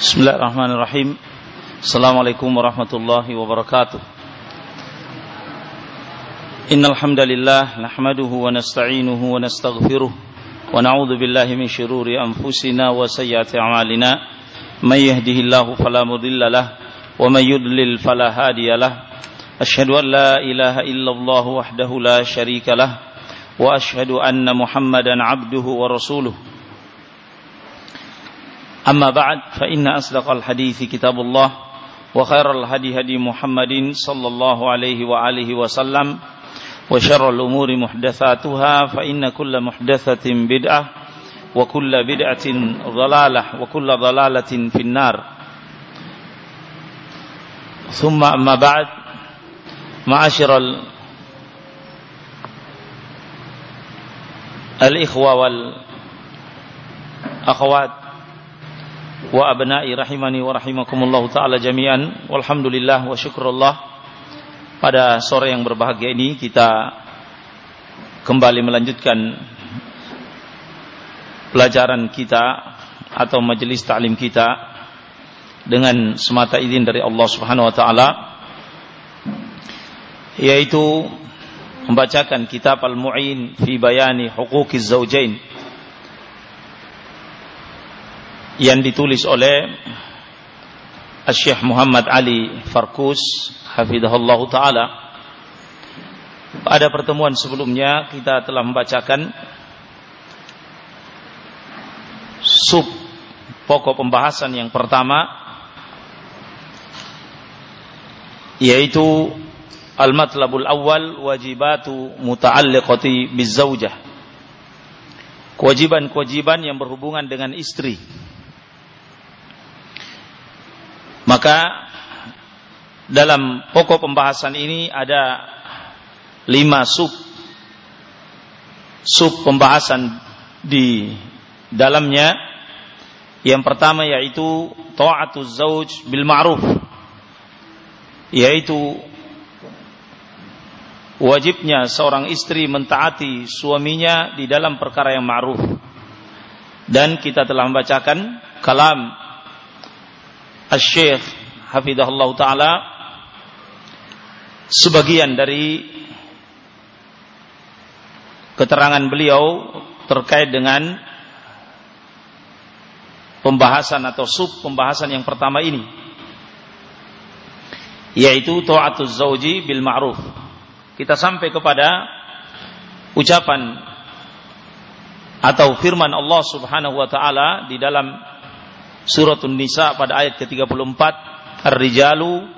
Bismillahirrahmanirrahim. Assalamualaikum warahmatullahi wabarakatuh. Innal hamdalillah nahmaduhu wa nasta'inuhu wa nastaghfiruh wa na'udzu billahi min shururi anfusina wa sayyiati a'malina. May yahdihillahu fala mudilla lah wa may yudlil fala hadiya lah. Ashhadu an la ilaha illallah wahdahu la sharika lah wa ashhadu anna Muhammadan 'abduhu wa rasuluhu. أما بعد فإن أصدق الحديث كتاب الله وخير الهدي هدي محمد صلى الله عليه وآله وسلم وشر الأمور محدثاتها فإن كل محدثة بدعة وكل بدعة ضلالة وكل ضلالة في النار. ثم أما بعد معاشر الإخوة والأخوات wa abna'i rahimani wa rahimakumullah taala jami'an. Walhamdulillah wa syukurullah pada sore yang berbahagia ini kita kembali melanjutkan pelajaran kita atau majelis ta'lim kita dengan semata izin dari Allah Subhanahu wa taala yaitu membacakan kitab Al-Mu'in fi bayani huquqiz zaujain yang ditulis oleh Syekh Muhammad Ali Farkus hafizahullah taala. Pada pertemuan sebelumnya kita telah membacakan sub pokok pembahasan yang pertama yaitu al-matlabul awal wajibatu muta'alliqati bizaujah. Kewajiban-kewajiban yang berhubungan dengan istri. Maka dalam pokok pembahasan ini ada lima sub sub pembahasan di dalamnya. Yang pertama yaitu ta'atuz zauj bil ma'ruf yaitu wajibnya seorang istri mentaati suaminya di dalam perkara yang ma'ruf. Dan kita telah membacakan kalam Al-Syekh Hafidahullah Ta'ala sebagian dari keterangan beliau terkait dengan pembahasan atau sub pembahasan yang pertama ini yaitu ta'atuz zauji bil ma'ruf. Kita sampai kepada ucapan atau firman Allah Subhanahu wa taala di dalam Suratun Nisa pada ayat ke-34 Ar-rijalu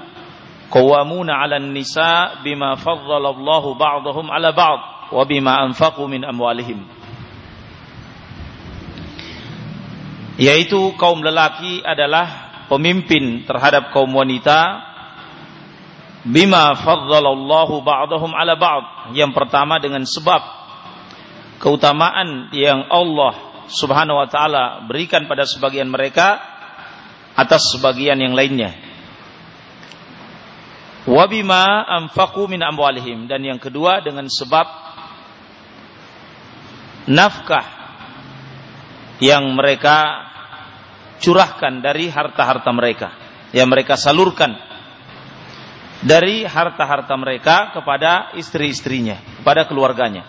qawwamuna 'alan nisa bima faddalallahu ba'dahum 'ala ba'd wa bima anfaqu yaitu kaum lelaki adalah pemimpin terhadap kaum wanita bima faddalallahu ba'dahum 'ala ba'd yang pertama dengan sebab keutamaan yang Allah Subhanahu wa taala berikan pada sebagian mereka atas sebagian yang lainnya. Wabima anfaqu min amwalihim dan yang kedua dengan sebab nafkah yang mereka curahkan dari harta-harta mereka yang mereka salurkan dari harta-harta mereka kepada istri-istrinya, kepada keluarganya.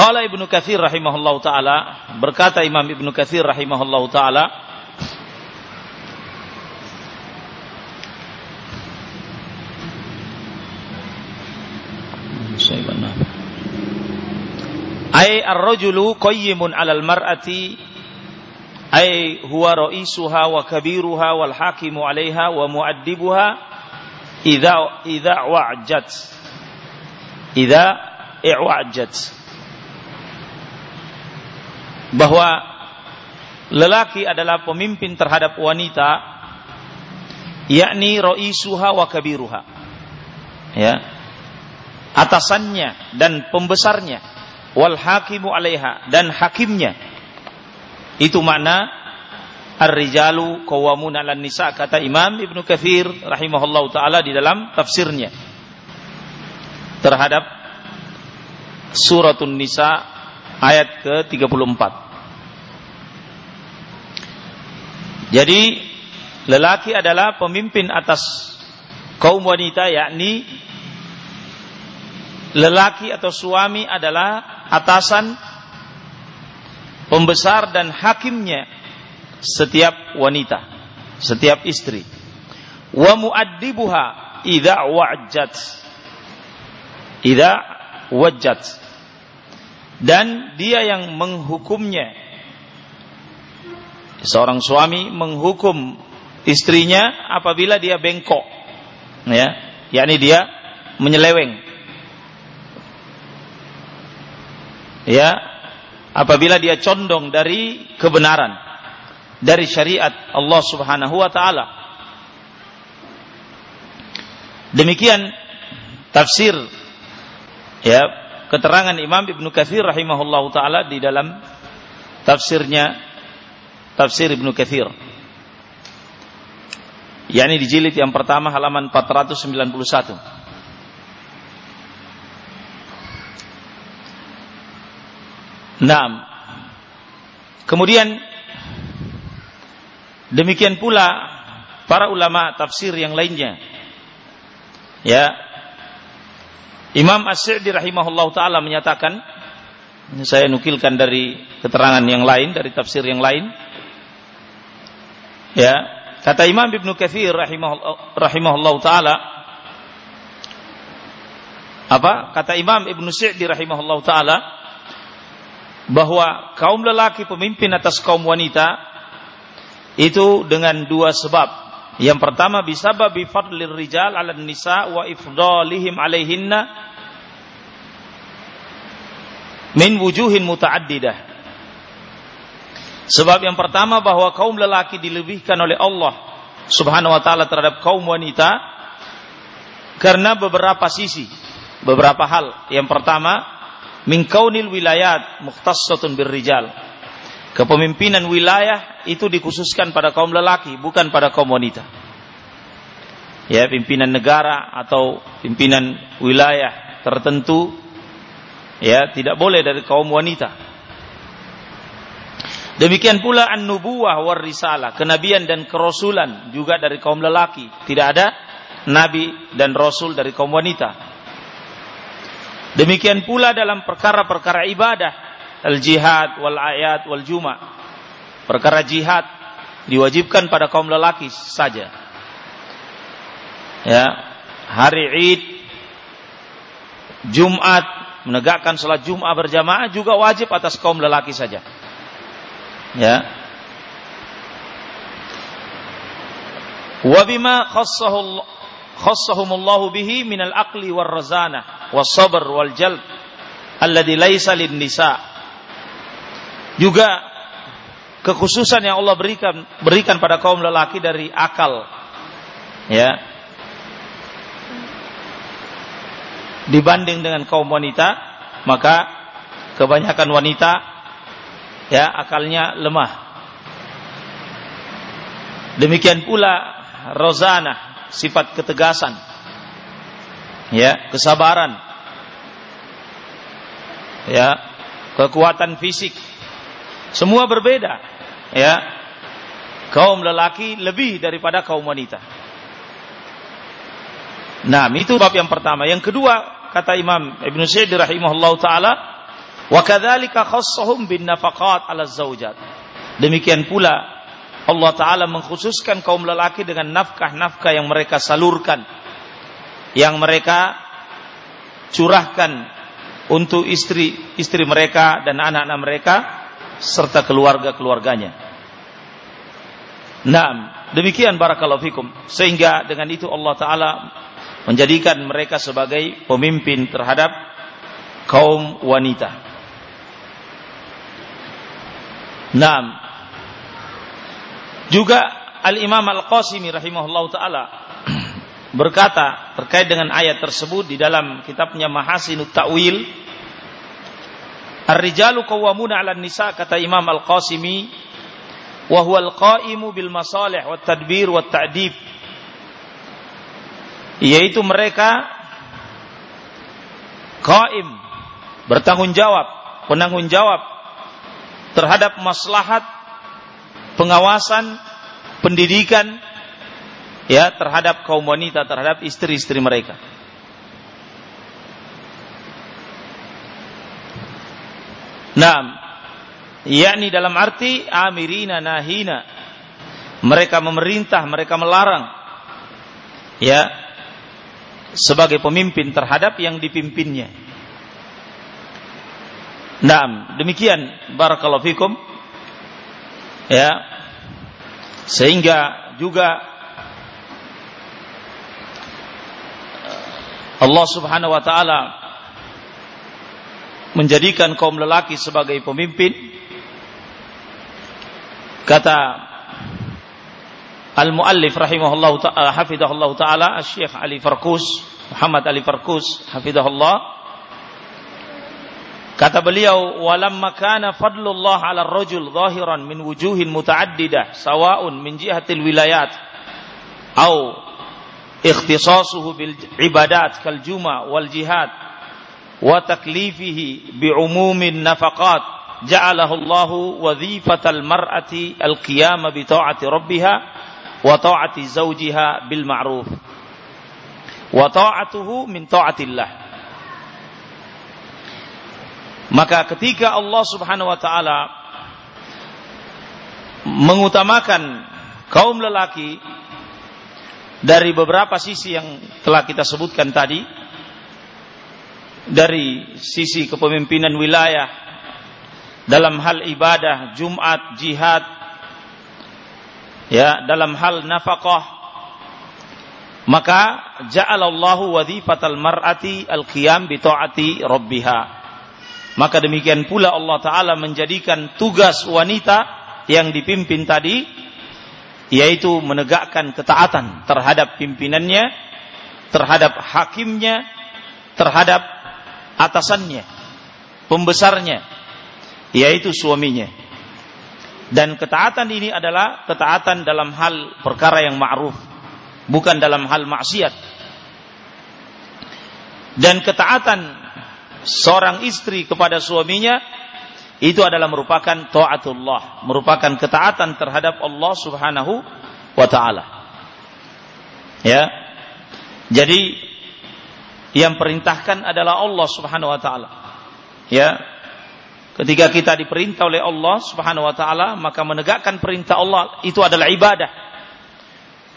Qala Ibnu Katsir rahimahullah taala berkata Imam Ibnu Katsir rahimahullah taala Ai ar-rajulu qayyimun 'alal mar'ati ai huwa ra'isuha wa kabiruha wal hakimu 'alaiha wa mu'addibuha idza idza wa'jat idza i'wajat bahwa lelaki adalah pemimpin terhadap wanita yakni ro'isuha wa kabiruha. Ya. Atasannya dan pembesarnya. Wal hakimu alaiha dan hakimnya. Itu makna ar-rijalu qawamun 'alan nisa kata Imam Ibnu Katsir rahimahullahu taala di dalam tafsirnya. Terhadap Suratun Nisa ayat ke-34. Jadi lelaki adalah pemimpin atas kaum wanita yakni lelaki atau suami adalah atasan pembesar dan hakimnya setiap wanita, setiap istri. Wa muaddibuha idza wajjat. Idza wajjat. Dan dia yang menghukumnya. Seorang suami menghukum istrinya apabila dia bengkok. Ya, yakni dia menyeleweng. Ya, apabila dia condong dari kebenaran dari syariat Allah Subhanahu wa taala. Demikian tafsir ya keterangan Imam Ibnu Katsir rahimahullahu taala di dalam tafsirnya tafsir Ibnu Katsir. yakni di jilid yang pertama halaman 491. Nah, kemudian demikian pula para ulama tafsir yang lainnya. Ya, Imam As-Sa'di rahimahullah taala menyatakan saya nukilkan dari keterangan yang lain dari tafsir yang lain. Ya, kata Imam Ibnu Katsir rahimahullah, rahimahullah taala apa? Kata Imam Ibnu Sa'di rahimahullah taala bahwa kaum lelaki pemimpin atas kaum wanita itu dengan dua sebab. Yang pertama bisababi fadlir rijal 'ala nisa wa ifdalihim 'alaihinna min wujuhin mutaaddidah. Sebab yang pertama bahwa kaum lelaki dilebihkan oleh Allah Subhanahu wa taala terhadap kaum wanita karena beberapa sisi, beberapa hal. Yang pertama min kaunil wilayat mukhtassatun birrijal. Kepemimpinan wilayah itu dikhususkan pada kaum lelaki, bukan pada kaum wanita. Ya, pimpinan negara atau pimpinan wilayah tertentu ya tidak boleh dari kaum wanita. Demikian pula an-nubuwah war risalah, kenabian dan kerasulan juga dari kaum lelaki. Tidak ada nabi dan rasul dari kaum wanita. Demikian pula dalam perkara-perkara ibadah, al-jihad wal ayat wal juma. Perkara jihad diwajibkan pada kaum lelaki saja. Ya, hari Id, Jumat, menegakkan salat Jumat berjamaah juga wajib atas kaum lelaki saja. Ya. Wa bima khassahu khassahumullahu bihi minal aqli war razana was sabr wal jalb alladhi laisa lin nisa juga kekhususan yang Allah berikan berikan pada kaum lelaki dari akal. Ya. Dibanding dengan kaum wanita maka kebanyakan wanita ya akalnya lemah. Demikian pula rozana sifat ketegasan, ya, kesabaran, ya, kekuatan fisik, semua berbeda, ya. Kaum lelaki lebih daripada kaum wanita. Nah, itu bab yang pertama. Yang kedua, kata Imam Ibn Sa'id rahimahullah taala, wa kadzalika khassahum bin nafaqat. Demikian pula Allah Ta'ala mengkhususkan kaum lelaki dengan nafkah-nafkah yang mereka salurkan. Yang mereka curahkan untuk istri-istri mereka dan anak-anak mereka serta keluarga-keluarganya. Nah, demikian barakallahu fikum. Sehingga dengan itu Allah Ta'ala menjadikan mereka sebagai pemimpin terhadap kaum wanita. Nah, juga Al-Imam Al-Qasimi rahimahullah taala berkata terkait dengan ayat tersebut di dalam kitabnya Mahasinut Ta'wil Ar-rijalu qawwamuna 'alan nisa kata Imam Al-Qasimi wa huwa al-qa'imu bil masalih wat tadbir wat ta'dib yaitu mereka qaim bertanggung jawab, penanggung jawab terhadap maslahat pengawasan pendidikan ya terhadap kaum wanita, terhadap istri-istri mereka. Nah, yakni dalam arti amirina nahina. Mereka memerintah, mereka melarang. Ya, sebagai pemimpin terhadap yang dipimpinnya. Nah, demikian barakallahu fikum. Ya. Sehingga juga Allah Subhanahu wa taala menjadikan kaum lelaki sebagai pemimpin. Kata Al-Muallif rahimahullah taala hafizahullah taala Syekh Ali Farkus Muhammad Ali Farkus hafizahullah kata beliau walamma kana fadlullah 'ala ar-rajul zahiran min wujuhin mutaaddidah sawa'un min jihatil wilayat au ikhtisasuhu bil ibadat kal juma wal jihad wa taklifihi bi umumin nafaqat. Ja'alahu Allahu wadhifatal mar'ati al qiyam bi ta'ati rabbiha wa ta'ati zawjiha bil ma'ruf. Wa ta'atuhu min ta'atillah. Maka ketika Allah Subhanahu wa taala mengutamakan kaum lelaki dari beberapa sisi yang telah kita sebutkan tadi dari sisi kepemimpinan wilayah dalam hal ibadah Jumat jihad ya dalam hal nafkah maka ja'alallahu wadhifatal mar'ati al-qiyam bi ta'ati rabbiha. Maka demikian pula Allah taala menjadikan tugas wanita yang dipimpin tadi yaitu menegakkan ketaatan terhadap pimpinannya, terhadap hakimnya, terhadap atasannya, pembesarnya, yaitu suaminya. Dan ketaatan ini adalah ketaatan dalam hal perkara yang ma'ruf, bukan dalam hal maksiat. Dan ketaatan seorang istri kepada suaminya itu adalah merupakan taatullah, merupakan ketaatan terhadap Allah Subhanahu wa taala. Ya. Jadi yang perintahkan adalah Allah Subhanahu wa taala. Ya. Ketika kita diperintah oleh Allah Subhanahu wa taala, maka menegakkan perintah Allah itu adalah ibadah.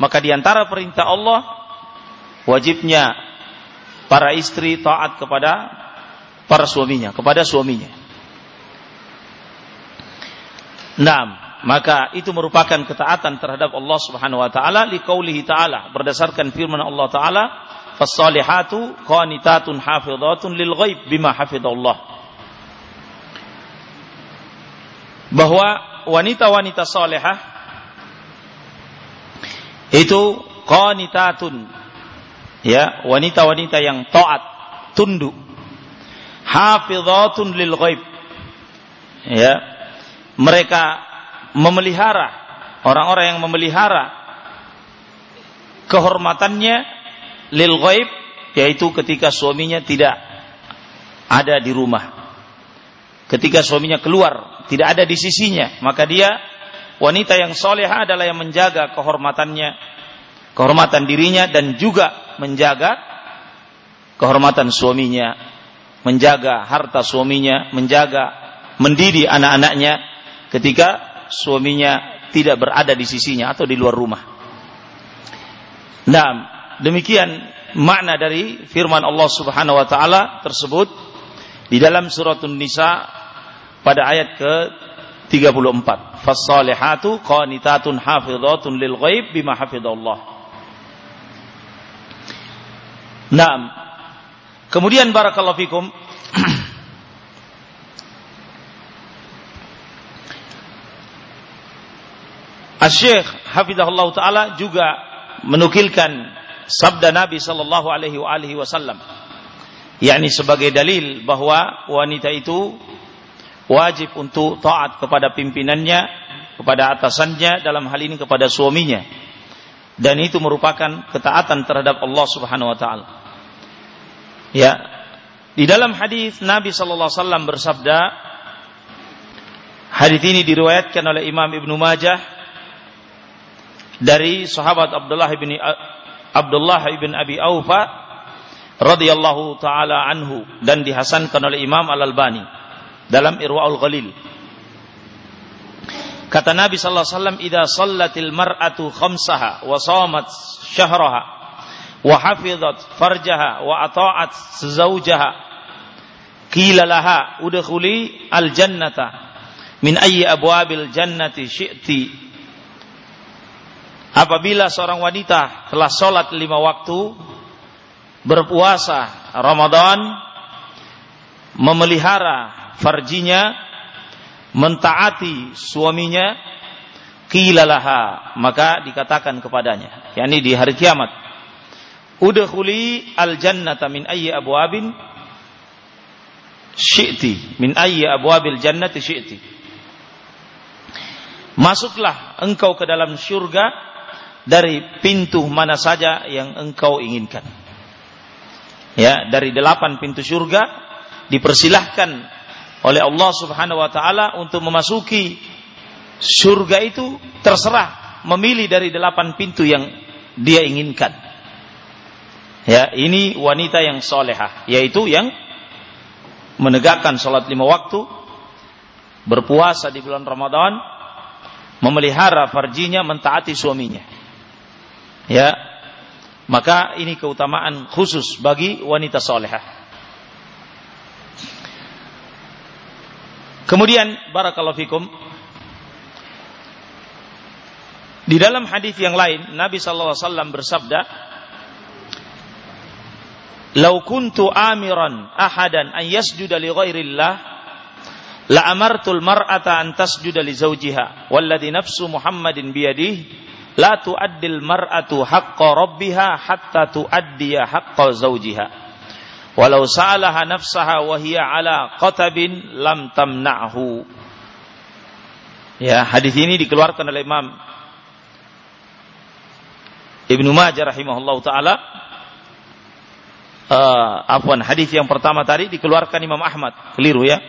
Maka di antara perintah Allah wajibnya para istri taat kepada para suaminya, kepada suaminya. Naam, maka itu merupakan ketaatan terhadap Allah Subhanahu wa taala liqaulihi taala berdasarkan firman Allah taala fas-salihatu qanitatun hafizatun lil ghaib bima hafizallah. Bahwa wanita-wanita salehah itu qanitatun ya wanita-wanita yang taat tunduk. Hafizatun lil ghaib ya. Mereka memelihara orang-orang yang memelihara kehormatannya lil ghaib yaitu ketika suaminya tidak ada di rumah. Ketika suaminya keluar, tidak ada di sisinya, maka dia wanita yang soleha adalah yang menjaga kehormatannya, kehormatan dirinya dan juga menjaga kehormatan suaminya, menjaga harta suaminya, menjaga mendidik anak-anaknya ketika suaminya tidak berada di sisinya atau di luar rumah. Nah, demikian makna dari firman Allah Subhanahu wa taala tersebut di dalam surat An-Nisa pada ayat ke 34. Fas-salihatu qanitatun hafizatun lil ghaib bima hafizallah. Naam. Kemudian barakallahu fikum Asy-Syaikh hafizahullah taala juga menukilkan sabda Nabi sallallahu alaihi wasallam yakni sebagai dalil bahwa wanita itu wajib untuk taat kepada pimpinannya, kepada atasannya dalam hal ini kepada suaminya. Dan itu merupakan ketaatan terhadap Allah Subhanahu wa taala. Ya. Di dalam hadis Nabi sallallahu alaihi wasallam bersabda Hadis ini diriwayatkan oleh Imam Ibnu Majah dari sahabat Abdullah bin Abdullah bin Abi Aufa radhiyallahu taala anhu dan dihasankan oleh Imam Al Albani dalam Irwaul Ghalil. Kata Nabi sallallahu alaihi wasallam, "Idza sallatil mar'atu khamsaha wa shamat syahraha wa hafizat farjaha wa ata'at zawjaha qila laha udkhuli al jannata min ayyi abwabil jannati syi'ti Apabila seorang wanita telah sholat lima waktu, berpuasa Ramadan, memelihara farjinya, mentaati suaminya, kilalaha, maka dikatakan kepadanya, yakni di hari kiamat, Udkhuli al-jannata min ayyi abwabin syi'ti, min ayyi abwabil jannati syi'ti. Masuklah engkau ke dalam syurga dari pintu mana saja yang engkau inginkan. Ya, dari delapan pintu syurga dipersilahkan oleh Allah Subhanahu wa taala untuk memasuki surga itu terserah memilih dari delapan pintu yang dia inginkan. Ya, ini wanita yang solehah, yaitu yang menegakkan sholat lima waktu, berpuasa di bulan Ramadan, memelihara farjinya, mentaati suaminya. Ya, maka ini keutamaan khusus bagi wanita solehah. Kemudian barakallahu fikum di dalam hadis yang lain Nabi sallallahu alaihi wasallam bersabda "Lau kuntu amiran ahadan an yasjuda li ghairillah La amartul mar'ata an tasjuda li zawjiha walladhi nafsu Muhammadin biyadihi la tu'addil mar'atu haqqa rabbiha hatta tu'addiya haqqa zawjiha. Walau sa'alaha nafsaha wa hiya ala qatabin lam tamna'hu. Ya hadis ini dikeluarkan oleh Imam Ibnu Majah rahimahullahu taala. Uh, afwan hadis yang pertama tadi dikeluarkan Imam Ahmad. Keliru ya.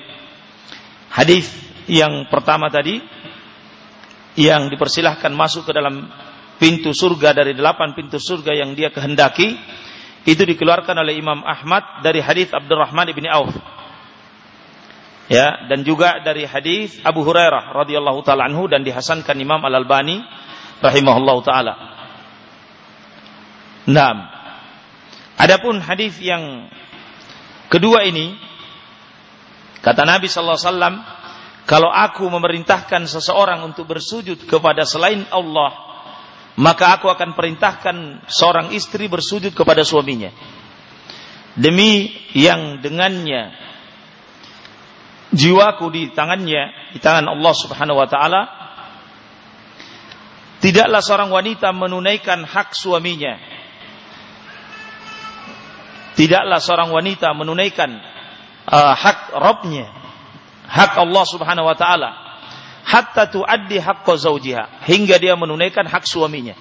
Hadis yang pertama tadi yang dipersilahkan masuk ke dalam pintu surga dari delapan pintu surga yang dia kehendaki itu dikeluarkan oleh Imam Ahmad dari hadis Abdurrahman bin Auf. Ya, dan juga dari hadis Abu Hurairah radhiyallahu taala anhu dan dihasankan Imam Al Albani rahimahullahu taala. Naam. Adapun hadis yang kedua ini Kata Nabi sallallahu alaihi wasallam, kalau aku memerintahkan seseorang untuk bersujud kepada selain Allah, maka aku akan perintahkan seorang istri bersujud kepada suaminya. Demi yang dengannya jiwaku di tangannya, di tangan Allah Subhanahu wa taala, tidaklah seorang wanita menunaikan hak suaminya. Tidaklah seorang wanita menunaikan uh, hak Robnya, hak Allah Subhanahu Wa Taala, hatta tuaddi hak zaujiha hingga dia menunaikan hak suaminya.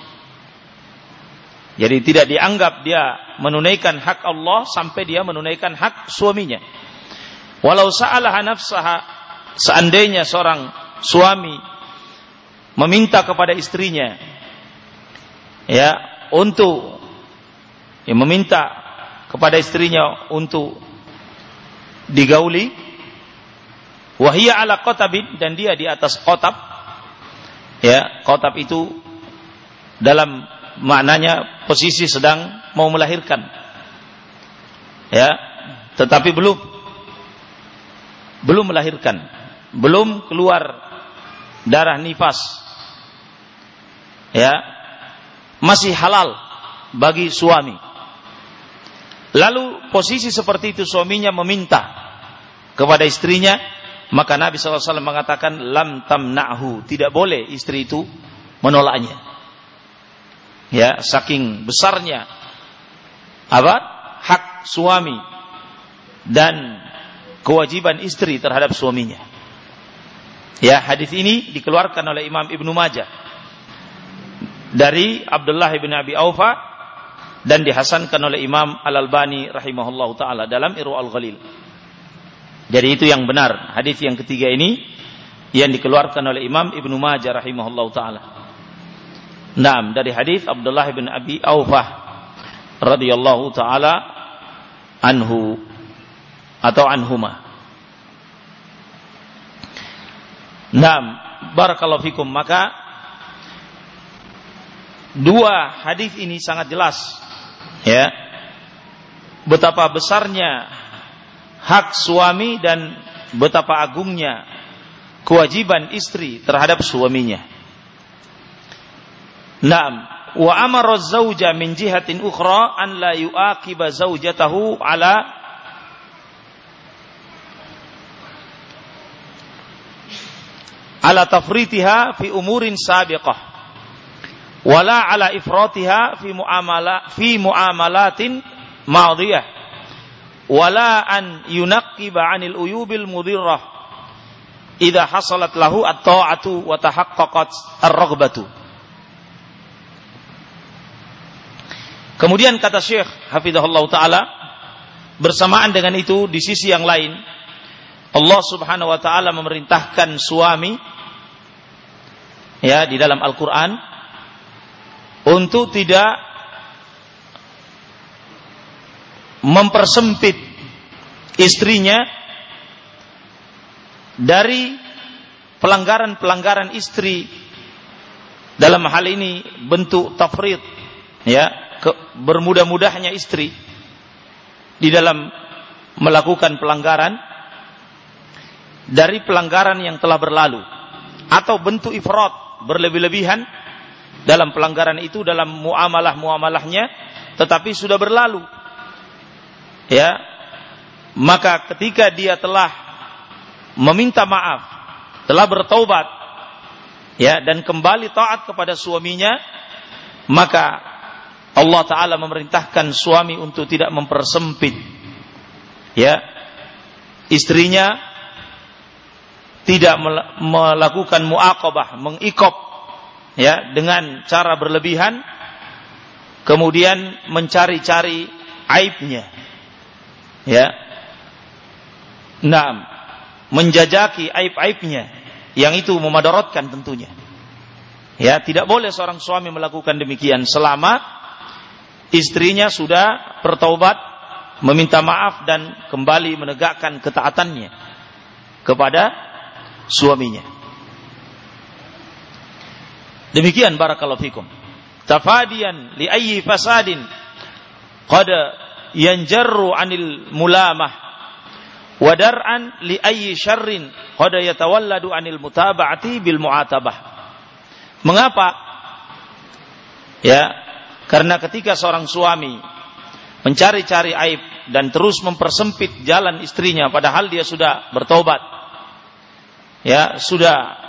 Jadi tidak dianggap dia menunaikan hak Allah sampai dia menunaikan hak suaminya. Walau sa'alaha nafsaha seandainya seorang suami meminta kepada istrinya ya untuk ya meminta kepada istrinya untuk digauli wahia ala kotabin dan dia di atas kotab. Ya kotab itu dalam maknanya posisi sedang mau melahirkan. Ya tetapi belum. Belum melahirkan. Belum keluar darah nifas. Ya masih halal bagi suami. Lalu posisi seperti itu suaminya meminta kepada istrinya, maka Nabi SAW mengatakan lam tamna'hu, tidak boleh istri itu menolaknya. Ya, saking besarnya apa? hak suami dan kewajiban istri terhadap suaminya. Ya, hadis ini dikeluarkan oleh Imam Ibnu Majah dari Abdullah bin Abi Aufa dan dihasankan oleh Imam Al-Albani rahimahullah taala dalam Irwa Al-Ghalil. Jadi itu yang benar. Hadis yang ketiga ini yang dikeluarkan oleh Imam Ibnu Majah rahimahullah taala. Naam dari hadis Abdullah bin Abi Aufah radhiyallahu taala anhu atau anhuma. Naam, barakallahu fikum. Maka dua hadis ini sangat jelas ya betapa besarnya hak suami dan betapa agungnya kewajiban istri terhadap suaminya. Naam, wa amara zauja min jihatin ukhra an la yuaqiba zaujatahu ala ala tafritiha fi umurin sabiqah. Wala ala ifratiha fi muamala fi muamalatin madiyah wala an yunaqqiba 'anil uyubil mudirrah. Idza hasalat lahu at-ta'atu wa tahaqqaqat ar-raghbatu. Kemudian kata Syekh Hafizahullah Ta'ala Bersamaan dengan itu di sisi yang lain Allah Subhanahu Wa Ta'ala memerintahkan suami Ya di dalam Al-Quran Untuk tidak Mempersempit Istrinya Dari Pelanggaran-pelanggaran istri. Dalam hal ini Bentuk tafrid Ya bermudah-mudahnya istri di dalam melakukan pelanggaran dari pelanggaran yang telah berlalu atau bentuk ifrat berlebih-lebihan dalam pelanggaran itu dalam muamalah-muamalahnya tetapi sudah berlalu ya. Maka ketika dia telah meminta maaf telah bertaubat ya dan kembali taat kepada suaminya maka Allah Ta'ala memerintahkan suami untuk tidak mempersempit ya. Istrinya tidak melakukan muakobah mengikop ya dengan cara berlebihan kemudian mencari-cari aibnya ya nah menjajaki aib-aibnya yang itu memadaratkan tentunya ya tidak boleh seorang suami melakukan demikian selama istrinya sudah bertaubat, meminta maaf dan kembali menegakkan ketaatannya kepada suaminya. Demikian barakallahu fikum. Tafadian li ayyi fasadin qad yanjarru anil mulamah wa dar'an li ayyi syarrin qad yatawalladu anil mutaba'ati bil mu'atabah. Mengapa? Ya, karena ketika seorang suami mencari-cari aib dan terus mempersempit jalan istrinya padahal dia sudah bertobat. Ya, sudah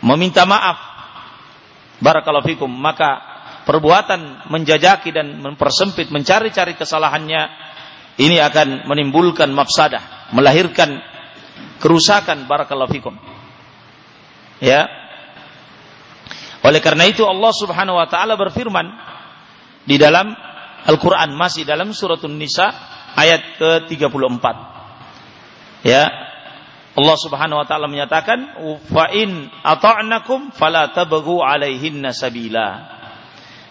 meminta maaf. Barakallahu fikum, maka perbuatan menjajaki dan mempersempit mencari-cari kesalahannya ini akan menimbulkan mafsadah, melahirkan kerusakan barakallahu fikum. Ya, oleh karena itu Allah Subhanahu wa taala berfirman di dalam Al-Qur'an masih dalam surat An-Nisa ayat ke-34. Ya. Allah Subhanahu wa taala menyatakan fa in ata'nakum fala tabghu 'alaihinna sabila.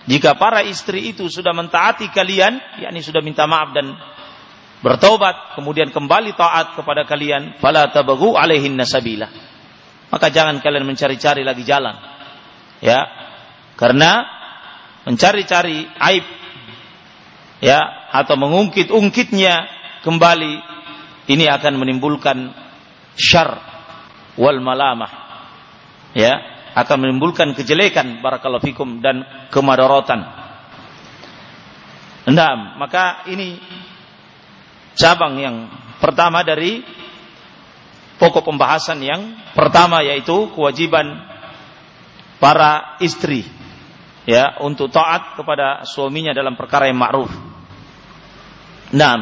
Jika para istri itu sudah mentaati kalian, yakni sudah minta maaf dan bertobat, kemudian kembali taat kepada kalian, fala tabghu 'alaihinna sabila. Maka jangan kalian mencari-cari lagi jalan. Ya. Karena mencari-cari aib ya atau mengungkit-ungkitnya kembali ini akan menimbulkan syar wal malamah. Ya akan menimbulkan kejelekan barakallahu fikum dan kemadaratan Nah, maka ini cabang yang pertama dari pokok pembahasan yang pertama yaitu kewajiban para istri ya untuk taat kepada suaminya dalam perkara yang ma'ruf. Nah,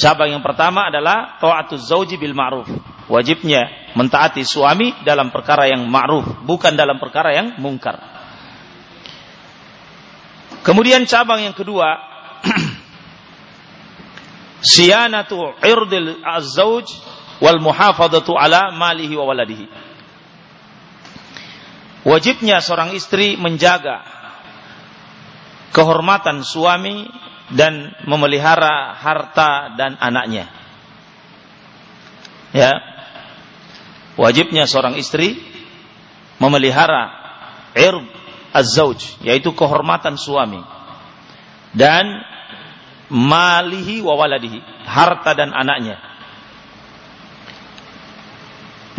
cabang yang pertama adalah taatuz zauji bil ma'ruf. Wajibnya mentaati suami dalam perkara yang ma'ruf, bukan dalam perkara yang mungkar. Kemudian cabang yang kedua siyanatu irdil az-zawj wal muhafadatu ala malihi wa waladihi. Wajibnya seorang istri menjaga kehormatan suami dan memelihara harta dan anaknya. Ya. Wajibnya seorang istri memelihara ird az-zawj, yaitu kehormatan suami. Dan malihi wa waladihi, harta dan anaknya.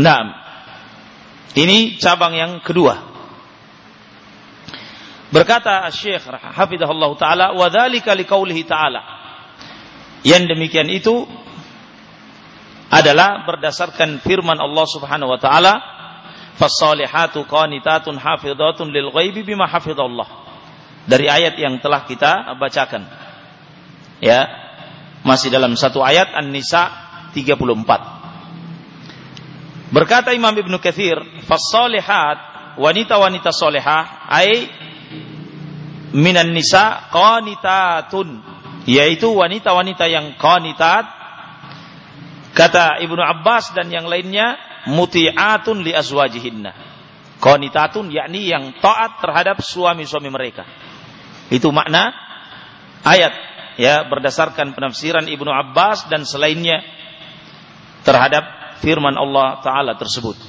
Nah, ini cabang yang kedua. Berkata Syekh Hafidahullah Ta'ala, وَذَلِكَ لِقَوْلِهِ Ta'ala. Yang demikian itu adalah berdasarkan firman Allah Subhanahu wa taala fasalihatu qanitatun hafizatun lil ghaibi bima hafizallah. Dari ayat yang telah kita bacakan. Ya. Masih dalam satu ayat An-Nisa 34. Berkata Imam Ibnu Katsir, fasalihat wanita-wanita solehah ai minan nisa qanitatun yaitu wanita-wanita yang qanitat kata Ibnu Abbas dan yang lainnya muti'atun li azwajihinna. Qanitatun yakni yang taat terhadap suami-suami mereka. Itu makna ayat ya berdasarkan penafsiran Ibnu Abbas dan selainnya terhadap firman Allah taala tersebut.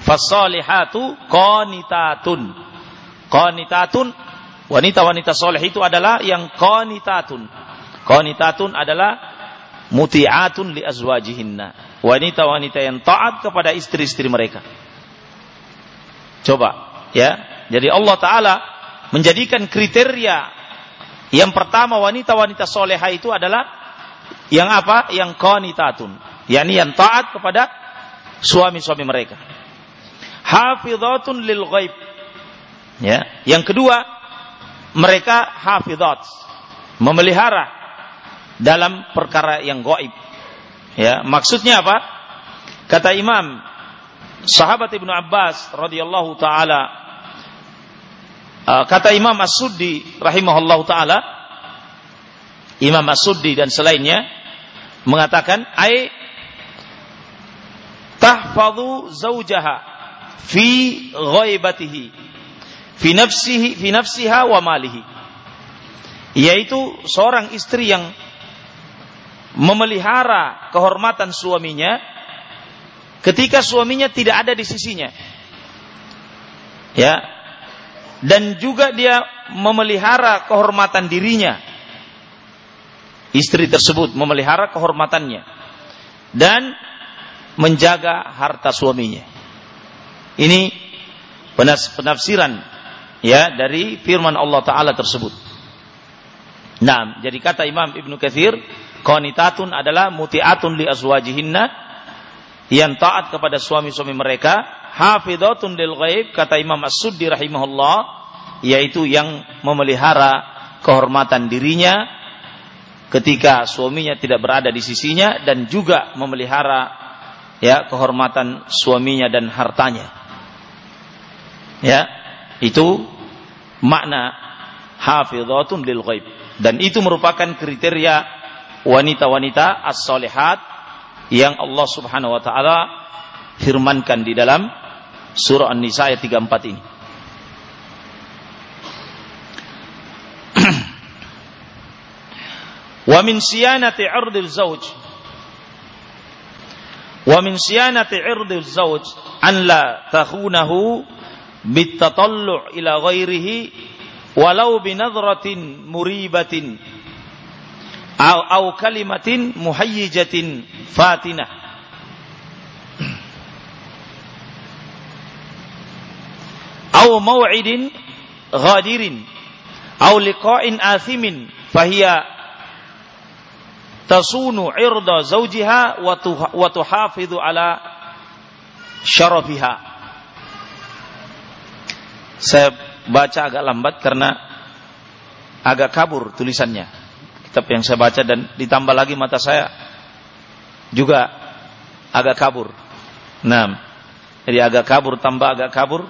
Fasalihatu qanitatun. Qanitatun wanita-wanita soleh itu adalah yang qanitatun. Qanitatun adalah muti'atun li azwajihinna wanita-wanita yang taat kepada istri-istri mereka. Coba, ya. Jadi Allah Taala menjadikan kriteria yang pertama wanita-wanita soleha itu adalah yang apa? Yang qanitatun, yakni yang taat kepada suami-suami mereka. Hafizatun lil ghaib. Ya. Yang kedua, mereka hafizat, memelihara dalam perkara yang gaib Ya, maksudnya apa? Kata Imam sahabat Ibnu Abbas radhiyallahu taala kata Imam As-Suddi rahimahullahu taala Imam As-Suddi dan selainnya mengatakan ai tahfadhu zaujaha fi ghaibatihi fi nafsihi fi nafsiha wa malihi yaitu seorang istri yang memelihara kehormatan suaminya ketika suaminya tidak ada di sisinya. Ya. Dan juga dia memelihara kehormatan dirinya. Istri tersebut memelihara kehormatannya dan menjaga harta suaminya. Ini penafsiran ya dari firman Allah taala tersebut. Nah, jadi kata Imam Ibnu Katsir Qanitatun adalah muti'atun li azwajihinna. Yang taat kepada suami-suami mereka, hafidhatun lil ghaib kata Imam As-Suddi rahimahullah yaitu yang memelihara kehormatan dirinya ketika suaminya tidak berada di sisinya dan juga memelihara ya kehormatan suaminya dan hartanya. Ya, itu makna hafidhatun lil ghaib. Dan itu merupakan kriteria wanita-wanita as-solihat yang Allah Subhanahu wa taala firmankan di dalam surah An-Nisa ayat 34 ini. Wa min siyanati 'irdil zawj Wa min siyanati 'irdil zawj an la takhunahu bitatallu' ila ghairihi walau binadratin muribatin au, au kalimatin muhayyijatin fatinah. Au maw'idin ghadirin. Au liqa'in athimin. Fahiya tasunu irda zawjiha wa tuhafidhu ala syarafiha. Saya baca agak lambat karena agak kabur tulisannya kitab yang saya baca dan ditambah lagi mata saya juga agak kabur. Nah, jadi agak kabur tambah agak kabur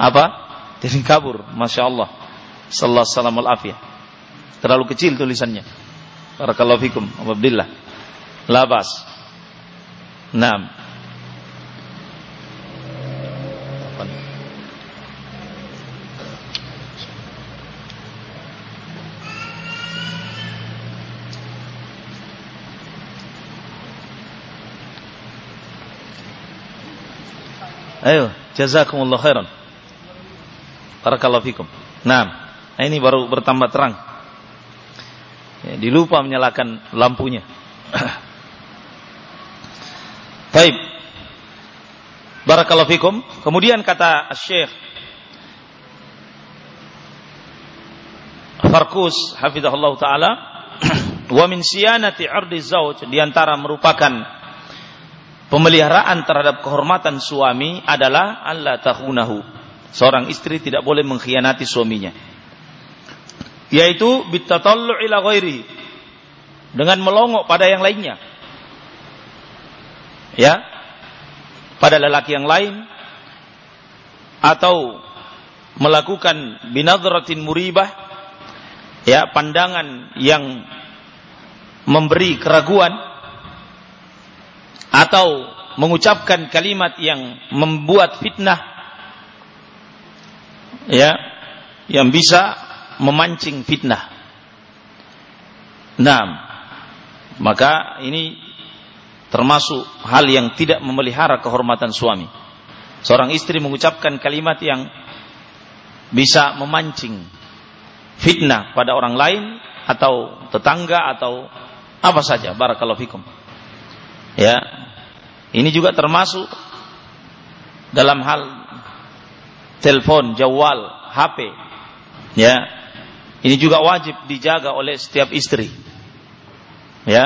apa? Jadi kabur, masya Allah. Sallallahu alaihi wasallam Terlalu kecil tulisannya. Barakallahu fikum. Alhamdulillah. Labas. Naam. Ayo, jazakumullah khairan. Barakallahu fikum. Nah, ini baru bertambah terang. Ya, dilupa menyalakan lampunya. Baik. Barakallahu fikum. Kemudian kata Syekh Farkus hafizahullah taala wa min siyanati 'irdi zauj di antara merupakan Pemeliharaan terhadap kehormatan suami adalah Allah tahunahu. Seorang istri tidak boleh mengkhianati suaminya. Yaitu bitatallu ila ghairi. Dengan melongok pada yang lainnya. Ya. Pada lelaki yang lain atau melakukan binadratin muribah ya pandangan yang memberi keraguan atau mengucapkan kalimat yang membuat fitnah ya yang bisa memancing fitnah. Nah, maka ini termasuk hal yang tidak memelihara kehormatan suami. Seorang istri mengucapkan kalimat yang bisa memancing fitnah pada orang lain atau tetangga atau apa saja barakallahu fikum. Ya. Ini juga termasuk dalam hal telepon, jawal, HP. Ya. Ini juga wajib dijaga oleh setiap istri. Ya.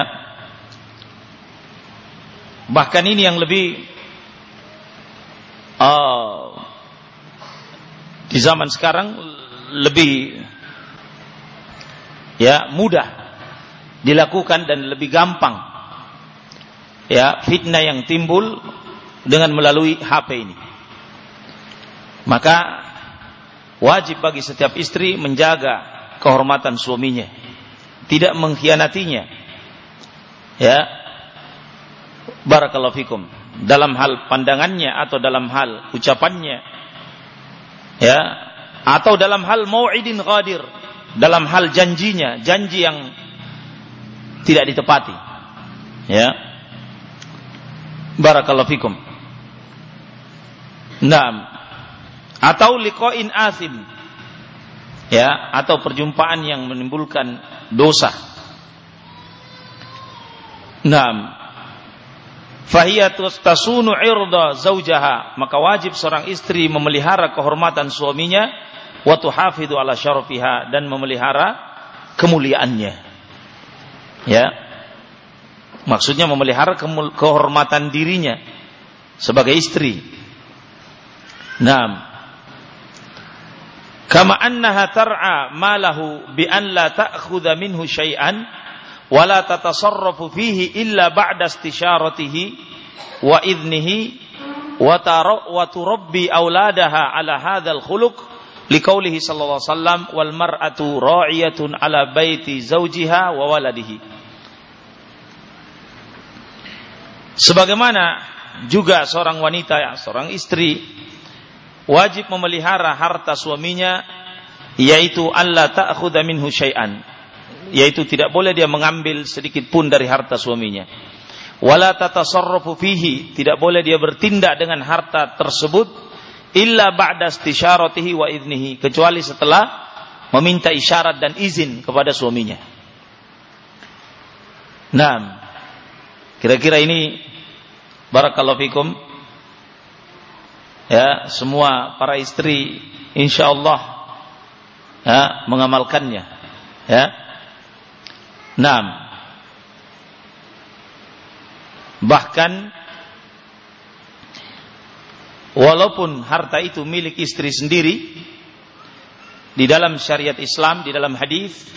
Bahkan ini yang lebih uh, di zaman sekarang lebih ya mudah dilakukan dan lebih gampang ya fitnah yang timbul dengan melalui HP ini. Maka wajib bagi setiap istri menjaga kehormatan suaminya, tidak mengkhianatinya. Ya. Barakallahu fikum. Dalam hal pandangannya atau dalam hal ucapannya. Ya, atau dalam hal mau'idin ghadir, dalam hal janjinya, janji yang tidak ditepati. Ya. Barakallahu fikum. Naam. Atau liqa'in asim. Ya, atau perjumpaan yang menimbulkan dosa. Naam. Fahiyat tasunu irda zaujaha, maka wajib seorang istri memelihara kehormatan suaminya wa tuhafidu ala syarafiha dan memelihara kemuliaannya. Ya, Maksudnya memelihara kehormatan dirinya sebagai istri. Naam. Kama annaha tar'a malahu bi an la ta'khudha minhu syai'an wa la tatasarrafu fihi illa ba'da istisharatihi wa idnihi wa wa turabbi auladaha ala hadzal khuluq liqaulihi sallallahu alaihi wasallam wal mar'atu ra'iyatun ala baiti zawjiha wa waladihi Sebagaimana juga seorang wanita, ya, seorang istri wajib memelihara harta suaminya yaitu Allah ta'khudha minhu syai'an. Yaitu tidak boleh dia mengambil sedikit pun dari harta suaminya. Wala tatasarrafu fihi tidak boleh dia bertindak dengan harta tersebut illa ba'da istisyaratihi wa idnihi kecuali setelah meminta isyarat dan izin kepada suaminya. Nah, kira-kira ini Barakallahu fikum. Ya, semua para istri insyaallah ya mengamalkannya. Ya. Naam. Bahkan walaupun harta itu milik istri sendiri di dalam syariat Islam, di dalam hadis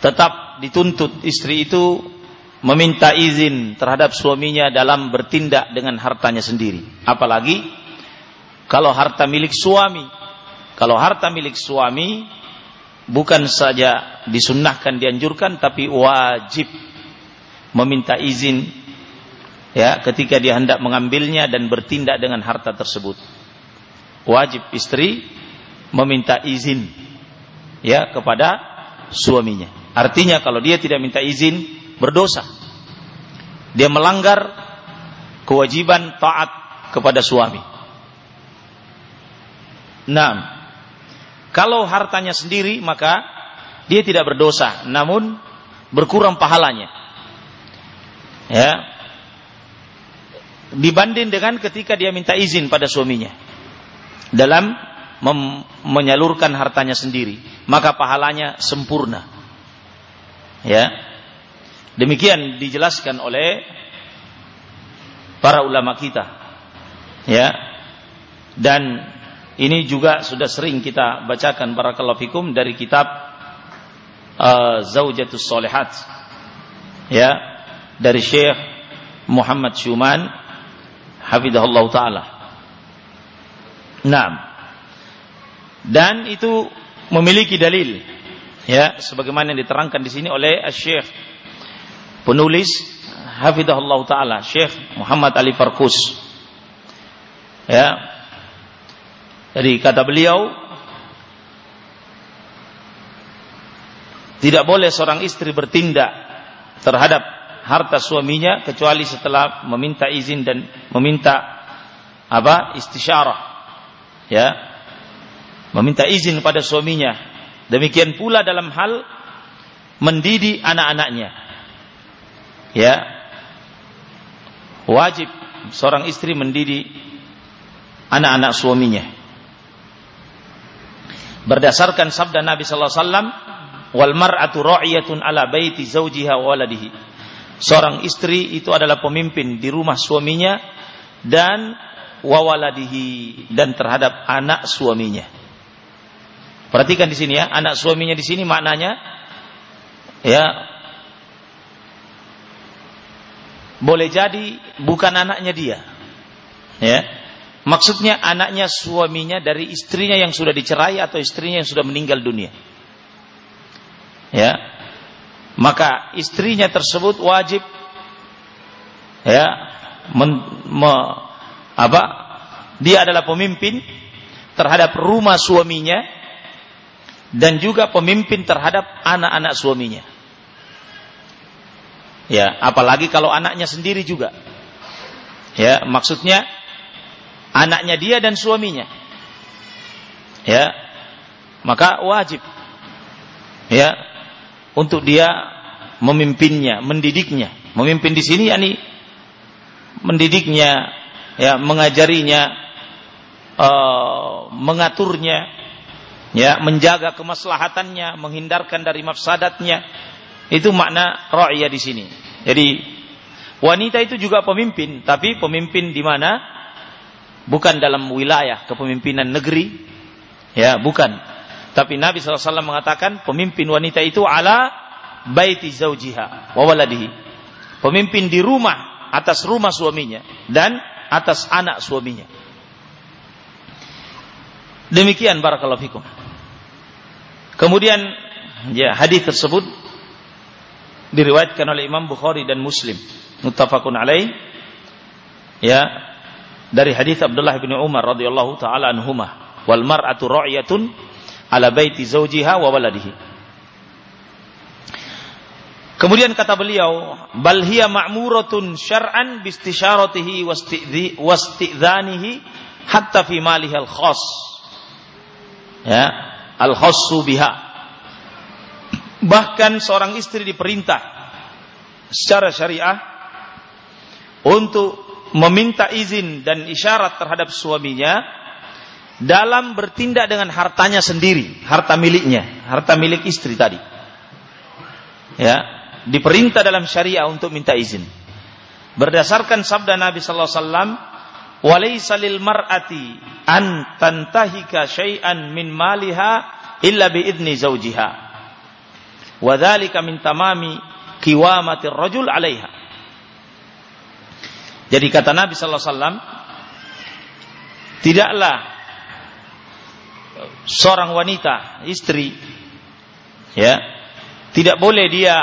tetap dituntut istri itu meminta izin terhadap suaminya dalam bertindak dengan hartanya sendiri. Apalagi kalau harta milik suami, Kalau harta milik suami bukan saja disunnahkan dianjurkan tapi wajib meminta izin ya ketika dia hendak mengambilnya dan bertindak dengan harta tersebut. Wajib istri meminta izin ya kepada suaminya. Artinya kalau dia tidak minta izin berdosa. Dia melanggar kewajiban taat kepada suami. Nah, kalau hartanya sendiri maka dia tidak berdosa, namun berkurang pahalanya. Ya. Dibanding dengan ketika dia minta izin pada suaminya dalam menyalurkan hartanya sendiri, maka pahalanya sempurna. Ya. Demikian dijelaskan oleh para ulama kita. Ya. Dan ini juga sudah sering kita bacakan para kalafikum dari kitab uh, Zaujatus Solehat. Ya, dari Syekh Muhammad Syuman hafizahullah taala. Nah, dan itu memiliki dalil ya sebagaimana yang diterangkan di sini oleh Syekh penulis hafizahullah taala Syekh Muhammad Ali Farkus. Ya, jadi kata beliau, tidak boleh seorang istri bertindak terhadap harta suaminya kecuali setelah meminta izin dan meminta apa istisyarah. Ya. Meminta izin pada suaminya. Demikian pula dalam hal mendidik anak-anaknya ya. Wajib seorang istri mendidik anak-anak suaminya. Berdasarkan sabda Nabi sallallahu alaihi wasallam wal mar'atu ra'iyatun ala baiti zawjiha wa waladihi. Seorang istri itu adalah pemimpin di rumah suaminya dan wawaladihi dan terhadap anak suaminya. Perhatikan di sini ya, anak suaminya di sini maknanya ya boleh jadi bukan anaknya dia. Ya. Maksudnya anaknya suaminya dari istrinya yang sudah dicerai atau istrinya yang sudah meninggal dunia. Ya. Maka istrinya tersebut wajib ya men, me, apa? Dia adalah pemimpin terhadap rumah suaminya dan juga pemimpin terhadap anak-anak suaminya. Ya, apalagi kalau anaknya sendiri juga. Ya, maksudnya anaknya dia dan suaminya. Ya. Maka wajib ya untuk dia memimpinnya, mendidiknya. Memimpin di sini yakni mendidiknya, ya, mengajarinya, uh, mengaturnya, ya, menjaga kemaslahatannya, menghindarkan dari mafsadatnya. Itu makna ra'iyah di sini. Jadi wanita itu juga pemimpin, tapi pemimpin di mana bukan dalam wilayah kepemimpinan negeri, ya bukan. Tapi Nabi SAW mengatakan pemimpin wanita itu ala baiti zaujiha wa waladihi. Pemimpin di rumah atas rumah suaminya dan atas anak suaminya. Demikian barakallahu fikum. Kemudian ya hadis tersebut diriwayatkan oleh Imam Bukhari dan Muslim muttafaqun alaih ya dari hadis Abdullah bin Umar radhiyallahu taala anhuma wal mar'atu ra'yatun ala baiti zawjiha wa waladihi Kemudian kata beliau, bal hiya ma'muratun syar'an bi istisyaratihi wasti'dzanihi hatta fi malihi al-khass. Ya, al-khassu biha. Bahkan seorang istri diperintah secara syariah untuk meminta izin dan isyarat terhadap suaminya dalam bertindak dengan hartanya sendiri, harta miliknya, harta milik istri tadi. Ya, diperintah dalam syariah untuk minta izin. Berdasarkan sabda Nabi sallallahu alaihi wasallam, "Walaysa lil mar'ati an tantahika syai'an min maliha illa bi idni zawjiha." Wa dzalika min tamami qiwamatir rajul 'alaiha. Jadi kata Nabi sallallahu alaihi wasallam tidaklah seorang wanita, istri, ya, tidak boleh dia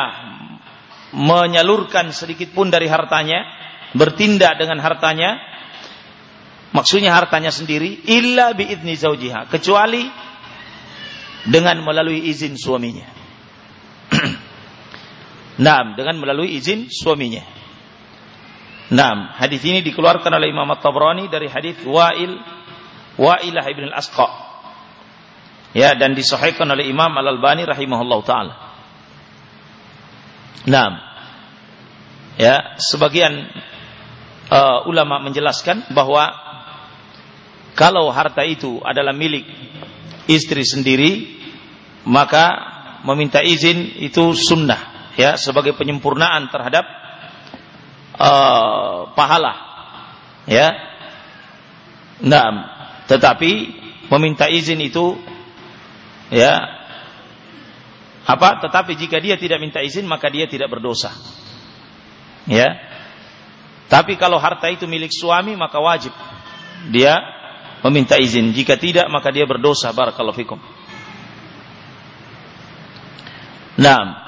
menyalurkan sedikit pun dari hartanya, bertindak dengan hartanya, maksudnya hartanya sendiri, illa biidni zaujiha, kecuali dengan melalui izin suaminya. Naam, dengan melalui izin suaminya. Naam, hadis ini dikeluarkan oleh Imam At-Tabrani dari hadis Wa'il Wa'ilah ibn al-Asqa. Ya, dan disahihkan oleh Imam Al-Albani rahimahullah taala. Naam. Ya, sebagian uh, ulama menjelaskan bahwa kalau harta itu adalah milik istri sendiri, maka meminta izin itu sunnah ya sebagai penyempurnaan terhadap uh, pahala ya. Nah tetapi meminta izin itu ya apa tetapi jika dia tidak minta izin maka dia tidak berdosa ya. Tapi kalau harta itu milik suami maka wajib dia meminta izin. Jika tidak maka dia berdosa barakallahu fikum. Nah,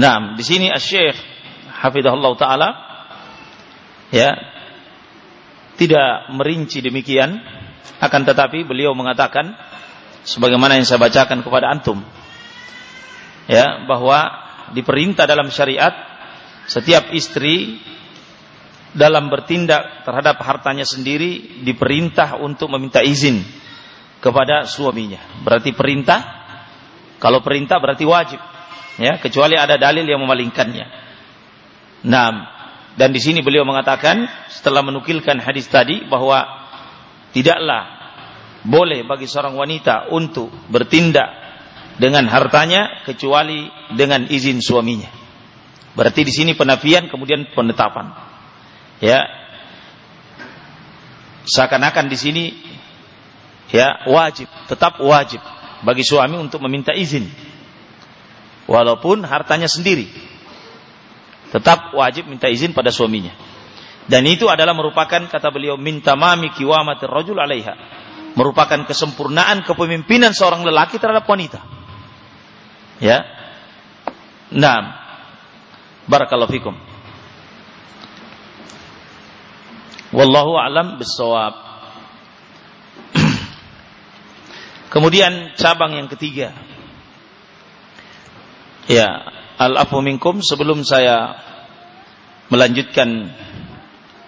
Nah, di sini Asy-Syaikh Hafizahullah taala ya tidak merinci demikian akan tetapi beliau mengatakan sebagaimana yang saya bacakan kepada antum ya bahwa diperintah dalam syariat setiap istri dalam bertindak terhadap hartanya sendiri diperintah untuk meminta izin kepada suaminya. Berarti perintah kalau perintah berarti wajib ya kecuali ada dalil yang memalingkannya. Nah, dan di sini beliau mengatakan setelah menukilkan hadis tadi bahwa tidaklah boleh bagi seorang wanita untuk bertindak dengan hartanya kecuali dengan izin suaminya. Berarti di sini penafian kemudian penetapan. Ya. Seakan-akan di sini ya wajib, tetap wajib bagi suami untuk meminta izin walaupun hartanya sendiri. Tetap wajib minta izin pada suaminya. Dan itu adalah merupakan kata beliau minta mami kiwamatir rajul alaiha. Merupakan kesempurnaan kepemimpinan seorang lelaki terhadap wanita. Ya. Nah, barakallahu fikum. Wallahu alam bisawab. Kemudian cabang yang ketiga Ya, al-afu minkum sebelum saya melanjutkan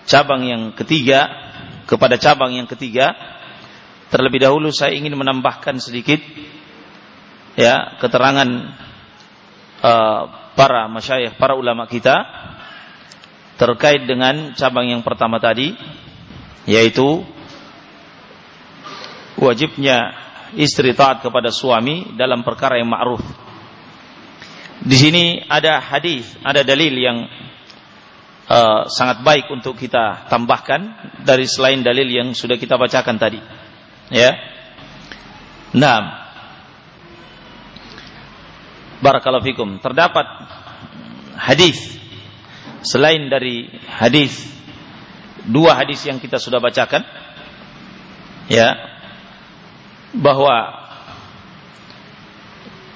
cabang yang ketiga kepada cabang yang ketiga terlebih dahulu saya ingin menambahkan sedikit ya keterangan uh, para masyayikh para ulama kita terkait dengan cabang yang pertama tadi yaitu wajibnya istri taat kepada suami dalam perkara yang ma'ruf di sini ada hadis, ada dalil yang uh, sangat baik untuk kita tambahkan dari selain dalil yang sudah kita bacakan tadi. Ya. Nah, Barakallahu fikum. Terdapat hadis selain dari hadis dua hadis yang kita sudah bacakan ya bahwa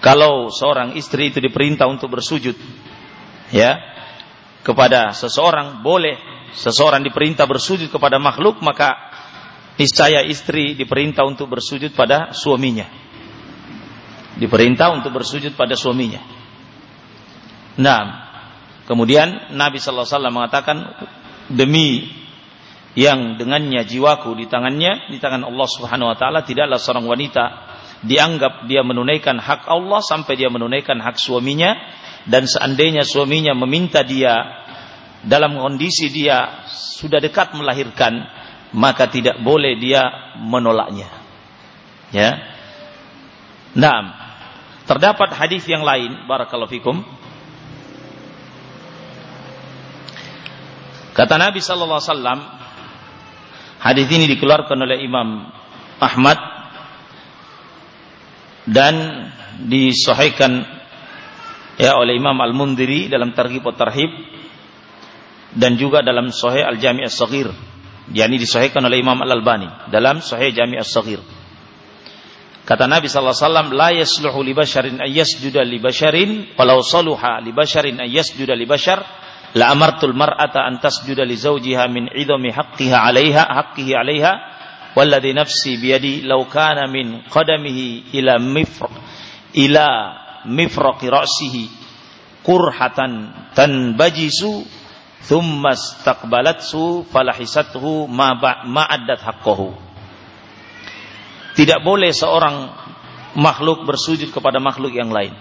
kalau seorang istri itu diperintah untuk bersujud ya kepada seseorang boleh seseorang diperintah bersujud kepada makhluk maka niscaya istri diperintah untuk bersujud pada suaminya. Diperintah untuk bersujud pada suaminya. Nah kemudian Nabi sallallahu alaihi wasallam mengatakan demi yang dengannya jiwaku di tangannya di tangan Allah Subhanahu wa taala tidaklah seorang wanita dianggap dia menunaikan hak Allah sampai dia menunaikan hak suaminya dan seandainya suaminya meminta dia dalam kondisi dia sudah dekat melahirkan maka tidak boleh dia menolaknya. Ya. Nah terdapat hadis yang lain barakallahu fikum. Kata Nabi sallallahu alaihi wasallam hadis ini dikeluarkan oleh Imam Ahmad dan disahihkan ya oleh Imam Al-Mundiri dalam Targhib wa Tarhib dan juga dalam Sahih Al-Jami' As-Saghir. Yakni disahihkan oleh Imam Al-Albani dalam Sahih Jami' As-Saghir. Kata Nabi sallallahu alaihi wasallam, "La yasluhu li basharin ay li basharin, walau saluha li basharin ay li bashar, la amartul mar'ata an tasjuda li zawjiha min 'idami haqqiha 'alaiha, haqqihi 'alaiha, walladhi nafsi biyadi law kana min qadamihi ila mifr ila mifraqi ra'sihi qurhatan tanbajisu thumma istaqbalathu falahisathu ma ma'addat haqqahu." Tidak boleh seorang makhluk bersujud kepada makhluk yang lain.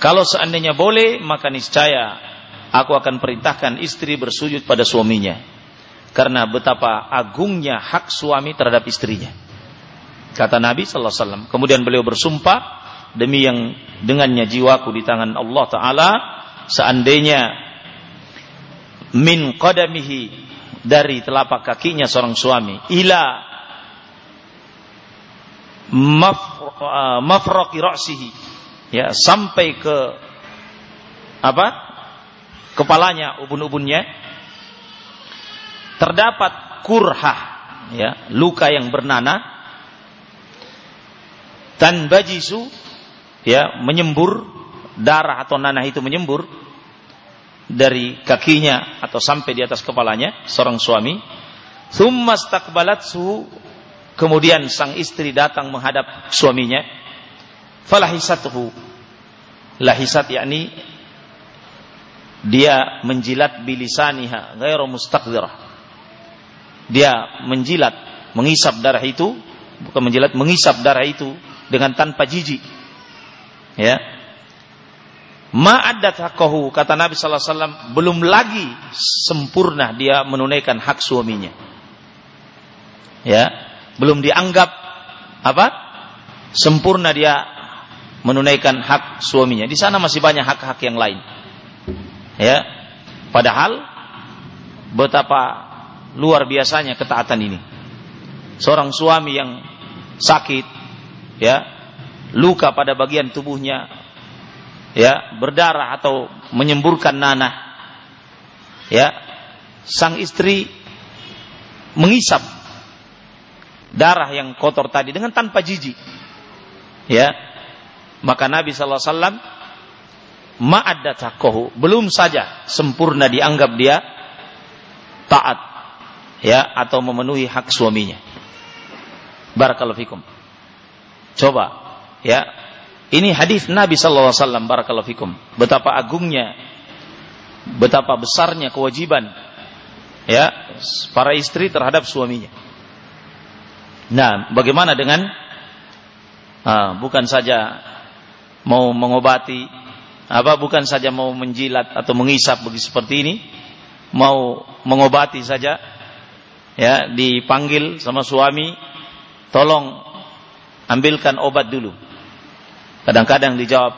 Kalau seandainya boleh, maka niscaya aku akan perintahkan istri bersujud pada suaminya. Karena betapa agungnya hak suami terhadap istrinya. Kata Nabi sallallahu alaihi wasallam. Kemudian beliau bersumpah demi yang dengannya jiwaku di tangan Allah taala seandainya min qadamihi dari telapak kakinya seorang suami ila maf, uh, ra'sihi ya sampai ke apa kepalanya ubun-ubunnya terdapat kurhah ya luka yang bernanah dan bajisu ya menyembur darah atau nanah itu menyembur dari kakinya atau sampai di atas kepalanya seorang suami thumma su Kemudian sang istri datang menghadap suaminya. Falahisatuhu. Lahisat yakni dia menjilat bilisaniha ghairu mustaqdirah. Dia menjilat, mengisap darah itu, bukan menjilat, mengisap darah itu dengan tanpa jijik. Ya. Ma'addat haqqahu kata Nabi sallallahu belum lagi sempurna dia menunaikan hak suaminya. Ya, belum dianggap apa sempurna dia menunaikan hak suaminya. Di sana masih banyak hak-hak yang lain. Ya. Padahal betapa luar biasanya ketaatan ini. Seorang suami yang sakit ya, luka pada bagian tubuhnya ya, berdarah atau menyemburkan nanah. Ya. Sang istri mengisap darah yang kotor tadi dengan tanpa jijik. Ya. Maka Nabi sallallahu alaihi wasallam ma'addatakohu belum saja sempurna dianggap dia taat ya atau memenuhi hak suaminya. Barakallahu fikum. Coba ya. Ini hadis Nabi sallallahu alaihi wasallam barakallahu fikum. Betapa agungnya betapa besarnya kewajiban ya para istri terhadap suaminya. Nah, bagaimana dengan uh, bukan saja mau mengobati apa bukan saja mau menjilat atau mengisap begitu seperti ini, mau mengobati saja ya dipanggil sama suami, tolong ambilkan obat dulu. Kadang-kadang dijawab,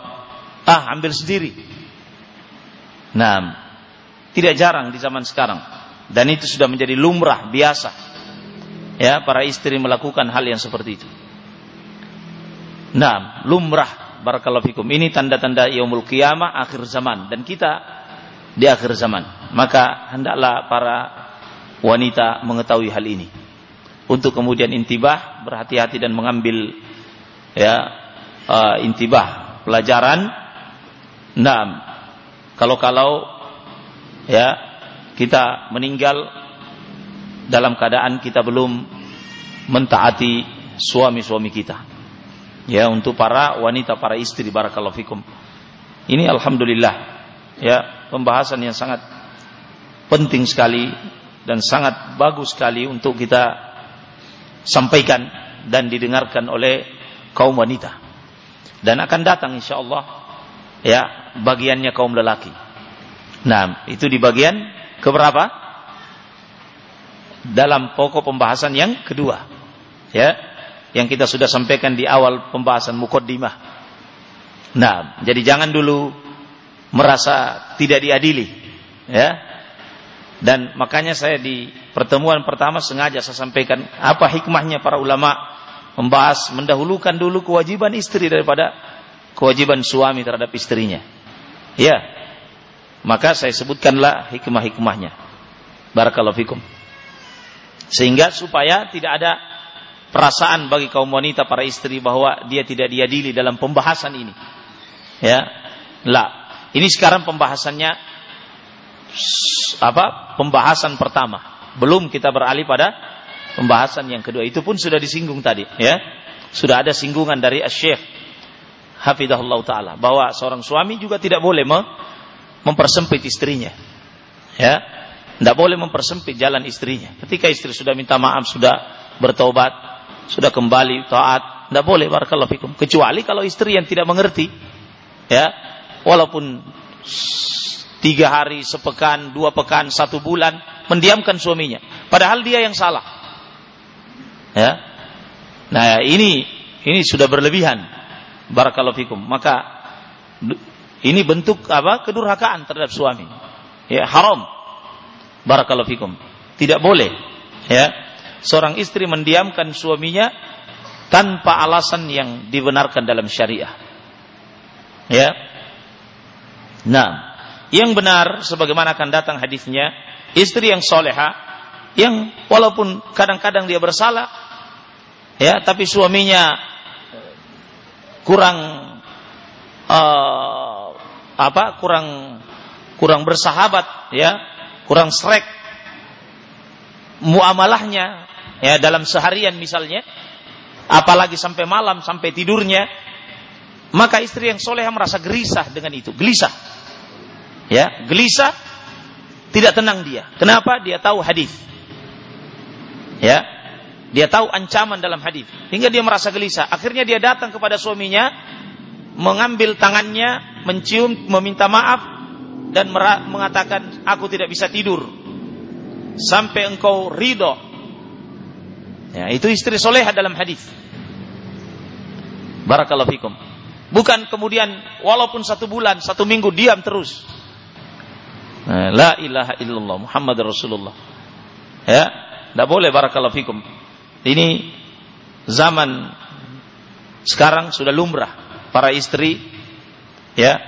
"Ah, ambil sendiri." Nah, tidak jarang di zaman sekarang dan itu sudah menjadi lumrah biasa ya para istri melakukan hal yang seperti itu. Nah, lumrah barakallahu fikum. Ini tanda-tanda yaumul qiyamah akhir zaman dan kita di akhir zaman. Maka hendaklah para wanita mengetahui hal ini. Untuk kemudian intibah, berhati-hati dan mengambil ya uh, intibah pelajaran. Nah, kalau-kalau ya kita meninggal dalam keadaan kita belum mentaati suami-suami kita. Ya, untuk para wanita, para istri barakallahu fikum. Ini alhamdulillah ya, pembahasan yang sangat penting sekali dan sangat bagus sekali untuk kita sampaikan dan didengarkan oleh kaum wanita. Dan akan datang insyaallah ya bagiannya kaum lelaki. Nah, itu di bagian keberapa? dalam pokok pembahasan yang kedua. Ya, yang kita sudah sampaikan di awal pembahasan mukaddimah. Nah, jadi jangan dulu merasa tidak diadili, ya. Dan makanya saya di pertemuan pertama sengaja saya sampaikan apa hikmahnya para ulama membahas mendahulukan dulu kewajiban istri daripada kewajiban suami terhadap istrinya. Ya. Maka saya sebutkanlah hikmah-hikmahnya. Barakallahu fikum. Sehingga supaya tidak ada perasaan bagi kaum wanita para istri bahwa dia tidak diadili dalam pembahasan ini. Ya. La. Ini sekarang pembahasannya apa? Pembahasan pertama. Belum kita beralih pada pembahasan yang kedua. Itu pun sudah disinggung tadi, ya. Sudah ada singgungan dari Syekh Hafidahullah taala bahwa seorang suami juga tidak boleh mempersempit istrinya. Ya. Tidak boleh mempersempit jalan istrinya. Ketika istri sudah minta maaf, sudah bertobat, sudah kembali taat, tidak boleh barakallahu fikum. Kecuali kalau istri yang tidak mengerti, ya, walaupun tiga hari, sepekan, dua pekan, satu bulan, mendiamkan suaminya. Padahal dia yang salah. Ya. Nah, ini ini sudah berlebihan. Barakallahu fikum. Maka ini bentuk apa? kedurhakaan terhadap suami. Ya, haram. Barakallahu fikum. Tidak boleh. Ya. Seorang istri mendiamkan suaminya tanpa alasan yang dibenarkan dalam syariah. Ya. Nah, yang benar sebagaimana akan datang hadisnya, istri yang soleha, yang walaupun kadang-kadang dia bersalah, ya, tapi suaminya kurang uh, apa? Kurang kurang bersahabat, ya, kurang srek muamalahnya ya dalam seharian misalnya apalagi sampai malam sampai tidurnya maka istri yang soleh merasa gelisah dengan itu gelisah ya gelisah tidak tenang dia kenapa dia tahu hadis ya dia tahu ancaman dalam hadis hingga dia merasa gelisah akhirnya dia datang kepada suaminya mengambil tangannya mencium meminta maaf dan mengatakan aku tidak bisa tidur sampai engkau ridho. Ya, itu istri soleha dalam hadis. Barakallahu fikum. Bukan kemudian walaupun satu bulan, satu minggu diam terus. Nah, la ilaha illallah Muhammad Rasulullah. Ya, tidak boleh barakallahu fikum. Ini zaman sekarang sudah lumrah para istri ya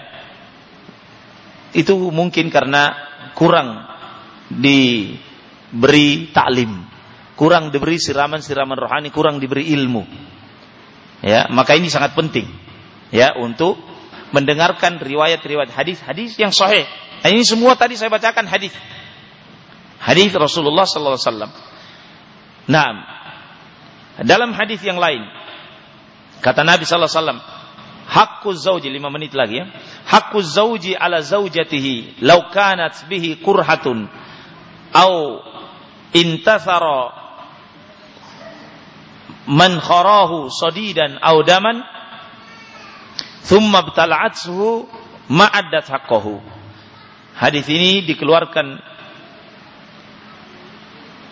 itu mungkin karena kurang diberi taklim, kurang diberi siraman-siraman rohani, kurang diberi ilmu. Ya, maka ini sangat penting ya untuk mendengarkan riwayat-riwayat hadis-hadis yang sahih. Nah, ini semua tadi saya bacakan hadis. Hadis Rasulullah sallallahu alaihi wasallam. Nah, dalam hadis yang lain kata Nabi sallallahu alaihi wasallam, hakku zauji lima menit lagi ya. Hakku zauji ala zaujatihi lau kanat bihi kurhatun au intasara man kharahu sadidan au daman thumma btala'athu ma'addat haqqahu. Hadis ini dikeluarkan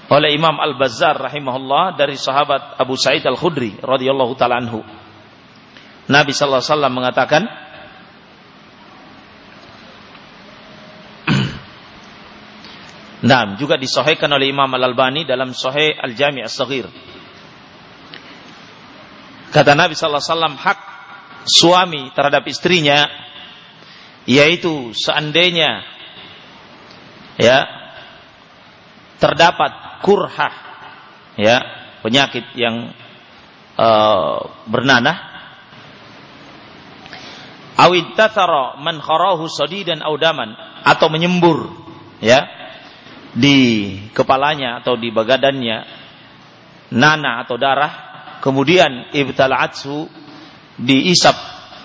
oleh Imam Al-Bazzar rahimahullah dari sahabat Abu Sa'id Al-Khudri radhiyallahu taala anhu. Nabi sallallahu alaihi wasallam mengatakan Nah, juga disahihkan oleh Imam Al-Albani dalam Sahih Al-Jami' As-Saghir. Kata Nabi sallallahu alaihi wasallam hak suami terhadap istrinya yaitu seandainya ya. Terdapat kurhah ya penyakit yang uh, bernanah. Awid tathara man kharahu sadidan audaman atau menyembur ya di kepalanya atau di badannya nana atau darah kemudian ibtala'atsu diisap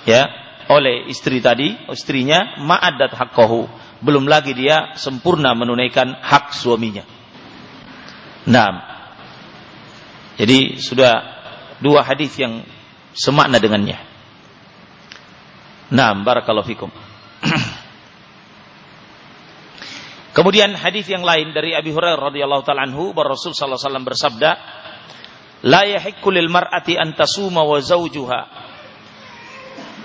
ya oleh istri tadi istrinya ma'adat haqqahu belum lagi dia sempurna menunaikan hak suaminya. Nah jadi sudah dua hadis yang semakna dengannya. Nah, barakallahu fikum. Kemudian hadis yang lain dari Abi Hurairah radhiyallahu taala anhu bahwa Rasul sallallahu alaihi wasallam bersabda, "La yahikku lil mar'ati an tasuma wa zawjuha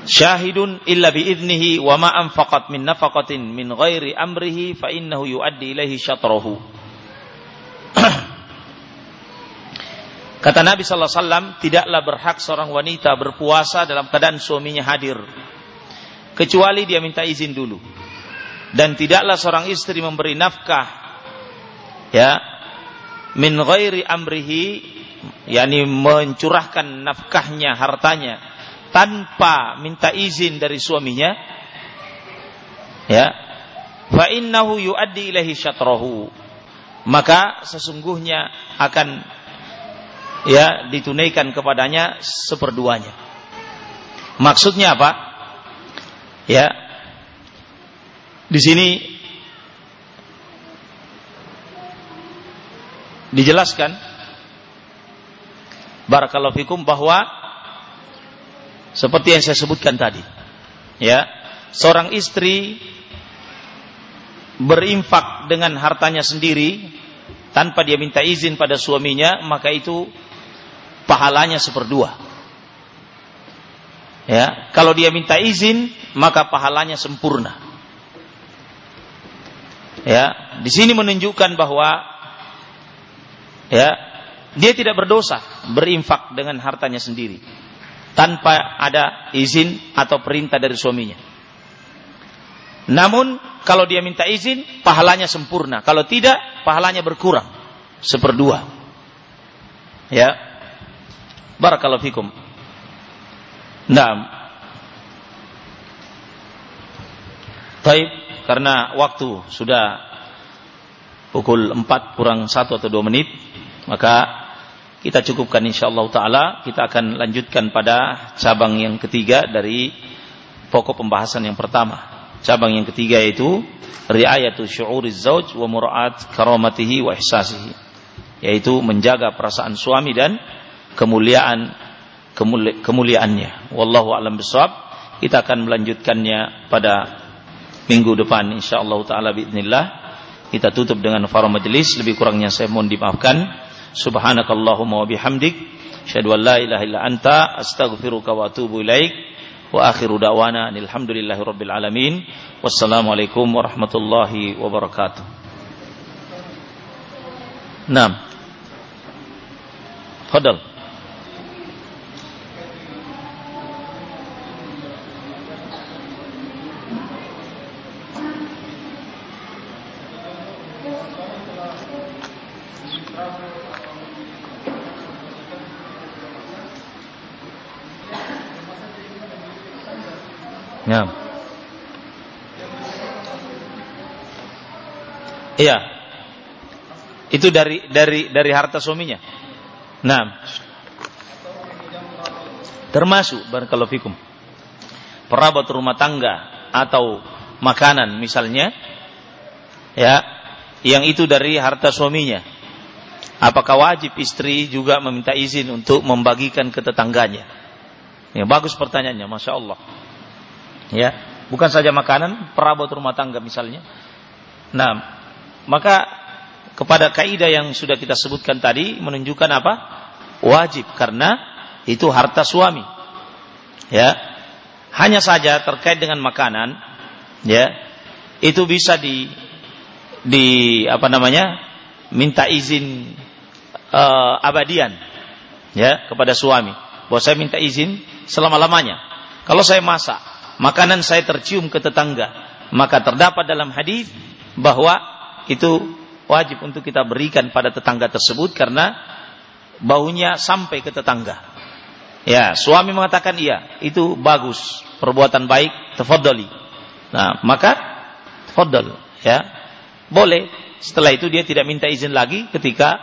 syahidun illa bi idnihi wa ma anfaqat min nafaqatin min ghairi amrihi fa innahu yuaddi ilaihi syatrahu." Kata Nabi sallallahu alaihi wasallam, tidaklah berhak seorang wanita berpuasa dalam keadaan suaminya hadir kecuali dia minta izin dulu. Dan tidaklah seorang istri memberi nafkah ya min ghairi amrihi yakni mencurahkan nafkahnya hartanya tanpa minta izin dari suaminya ya fa innahu yuaddi ilaihi syatrahu maka sesungguhnya akan ya ditunaikan kepadanya seperduanya maksudnya apa Ya. Di sini dijelaskan barakallahu fikum bahwa seperti yang saya sebutkan tadi. Ya, seorang istri berinfak dengan hartanya sendiri tanpa dia minta izin pada suaminya, maka itu pahalanya seperdua. Ya, kalau dia minta izin, maka pahalanya sempurna. Ya, di sini menunjukkan bahwa ya, dia tidak berdosa berinfak dengan hartanya sendiri tanpa ada izin atau perintah dari suaminya. Namun kalau dia minta izin, pahalanya sempurna. Kalau tidak, pahalanya berkurang seperdua. Ya. Barakallahu fikum. Nah, Taib karena waktu sudah pukul 4 kurang 1 atau 2 menit, maka kita cukupkan insyaallah taala, kita akan lanjutkan pada cabang yang ketiga dari pokok pembahasan yang pertama. Cabang yang ketiga yaitu riayatu syu'uriz zauj wa mura'at karamatihi wa ihsasihi. Yaitu menjaga perasaan suami dan kemuliaan kemuli, kemuliaannya. Wallahu alam bisawab. Kita akan melanjutkannya pada minggu depan insyaallah taala باذنillah. Kita tutup dengan faro majelis, lebih kurangnya saya mohon dimaafkan. Subhanakallahumma wa bihamdik, asyhadu an la ilaha illa anta, astaghfiruka wa atubu ilaik. Wa akhiru da'wana alhamdulillahi rabbil alamin. Wassalamualaikum warahmatullahi wabarakatuh. Naam. Fadal. Ya. Iya. Itu dari dari dari harta suaminya. Nah. Termasuk barakallahu fikum. Perabat rumah tangga atau makanan misalnya ya yang itu dari harta suaminya. Apakah wajib istri juga meminta izin untuk membagikan ke tetangganya? Ya, bagus pertanyaannya, masya Allah. Ya, bukan saja makanan, perabot rumah tangga misalnya. Nah, maka kepada kaidah yang sudah kita sebutkan tadi menunjukkan apa? Wajib karena itu harta suami. Ya. Hanya saja terkait dengan makanan, ya, itu bisa di di apa namanya? minta izin uh, abadian ya kepada suami bahwa saya minta izin selama-lamanya. Kalau saya masak makanan saya tercium ke tetangga, maka terdapat dalam hadis bahwa itu wajib untuk kita berikan pada tetangga tersebut karena baunya sampai ke tetangga. Ya, suami mengatakan iya, itu bagus, perbuatan baik, tafadhali. Nah, maka tafadhal, ya. Boleh. Setelah itu dia tidak minta izin lagi ketika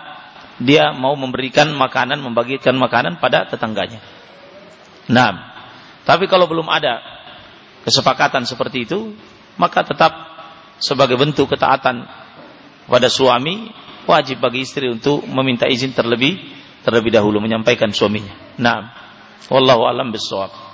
dia mau memberikan makanan, membagikan makanan pada tetangganya. Nah, tapi kalau belum ada kesepakatan seperti itu, maka tetap sebagai bentuk ketaatan pada suami wajib bagi istri untuk meminta izin terlebih terlebih dahulu menyampaikan suaminya. Nah, wallahu alam bisawab.